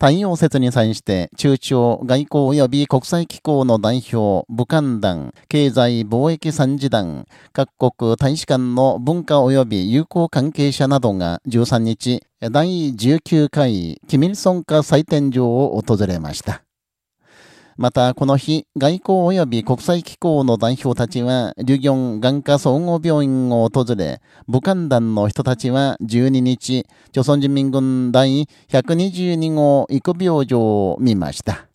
太陽説に際して中朝外交及び国際機構の代表、武漢団、経済貿易参事団、各国大使館の文化及び友好関係者などが13日、第19回キミルソン化祭典場を訪れました。また、この日、外交及び国際機構の代表たちは、リュギョン眼科総合病院を訪れ、武漢団の人たちは12日、朝鮮人民軍第122号育病場を見ました。